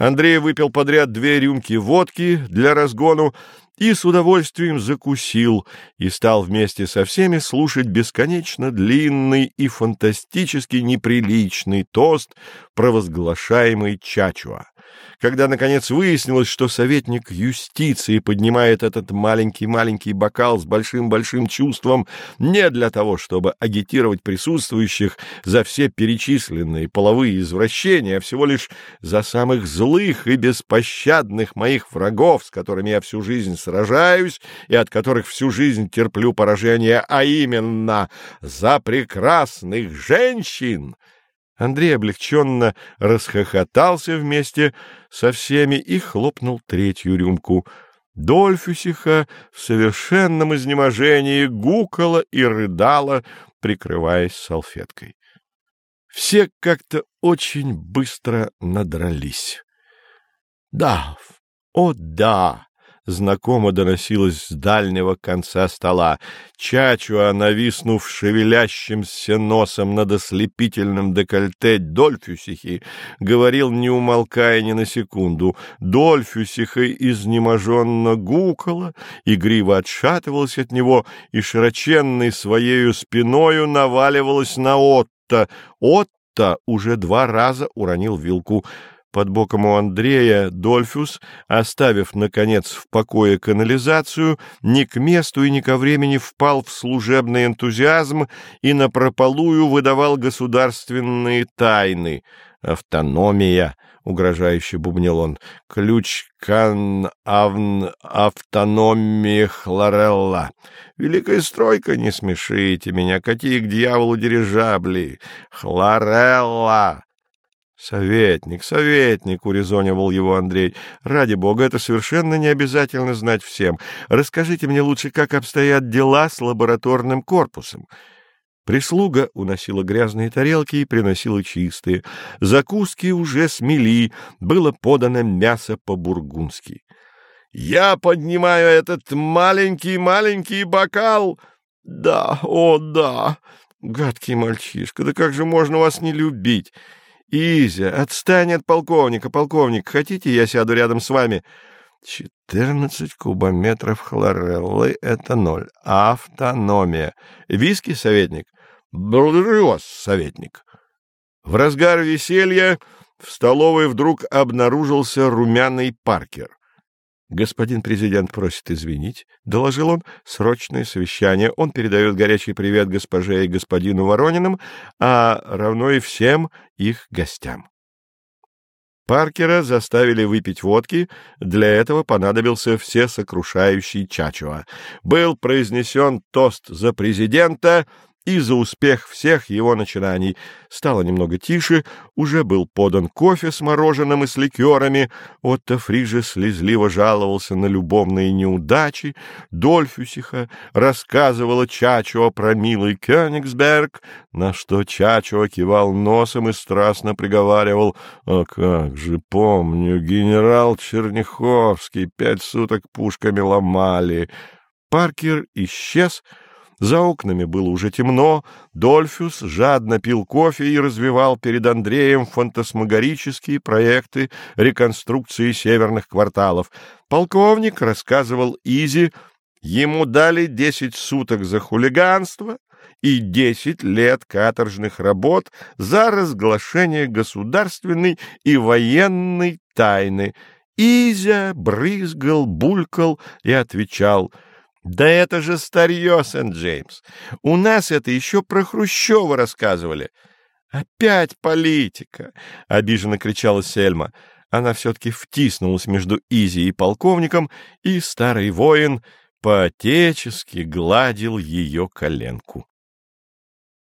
Андрей выпил подряд две рюмки водки для разгону и с удовольствием закусил и стал вместе со всеми слушать бесконечно длинный и фантастически неприличный тост, провозглашаемый Чачуа. Когда, наконец, выяснилось, что советник юстиции поднимает этот маленький-маленький бокал с большим-большим чувством не для того, чтобы агитировать присутствующих за все перечисленные половые извращения, а всего лишь за самых злых и беспощадных моих врагов, с которыми я всю жизнь сражаюсь и от которых всю жизнь терплю поражение, а именно за прекрасных женщин, Андрей облегченно расхохотался вместе со всеми и хлопнул третью рюмку. Дольфюсиха в совершенном изнеможении гукала и рыдала, прикрываясь салфеткой. Все как-то очень быстро надрались. — Да, о да! Знакомо доносилось с дальнего конца стола. Чачуа, нависнув шевелящимся носом над ослепительным декольте Дольфюсихи, говорил, не умолкая ни на секунду. Дольфюсиха изнеможенно гукала, игриво отшатывалась от него и широченной своею спиною наваливалась на Отто. Отто уже два раза уронил вилку. Под боком у Андрея Дольфус, оставив, наконец, в покое канализацию, ни к месту и ни ко времени впал в служебный энтузиазм и напропалую выдавал государственные тайны. «Автономия», — угрожающе бубнил он, — «ключ кан авн автономии хлорелла. Великая стройка, не смешите меня, какие к дьяволу дирижабли! Хлорелла!» «Советник, советник», — урезонивал его Андрей. «Ради бога, это совершенно не обязательно знать всем. Расскажите мне лучше, как обстоят дела с лабораторным корпусом». Прислуга уносила грязные тарелки и приносила чистые. Закуски уже смели, было подано мясо по-бургундски. «Я поднимаю этот маленький-маленький бокал!» «Да, о, да! Гадкий мальчишка, да как же можно вас не любить!» Изя, отстань от полковника, полковник. Хотите, я сяду рядом с вами? Четырнадцать кубометров хлореллы — это ноль. Автономия. Виски, советник? Благодарю вас, советник. В разгар веселья в столовой вдруг обнаружился румяный Паркер. «Господин президент просит извинить», — доложил он, — «срочное совещание. Он передает горячий привет госпоже и господину Ворониным, а равно и всем их гостям». Паркера заставили выпить водки, для этого понадобился всесокрушающий Чачуа. Был произнесен тост за президента — и за успех всех его начинаний. Стало немного тише, уже был подан кофе с мороженым и с ликерами, Отто Фриже слезливо жаловался на любовные неудачи, Дольфюсиха рассказывала Чачо про милый Кёнигсберг, на что Чачо кивал носом и страстно приговаривал, «А как же помню, генерал Черняховский пять суток пушками ломали». Паркер исчез, — за окнами было уже темно, Дольфус жадно пил кофе и развивал перед Андреем фантасмагорические проекты реконструкции северных кварталов. Полковник рассказывал Изи, ему дали десять суток за хулиганство и десять лет каторжных работ за разглашение государственной и военной тайны. Изя брызгал, булькал и отвечал — да это же старье, Сент-Джеймс. У нас это еще про Хрущева рассказывали. Опять политика! — обиженно кричала Сельма. Она все-таки втиснулась между Изи и полковником, и старый воин по-отечески гладил ее коленку.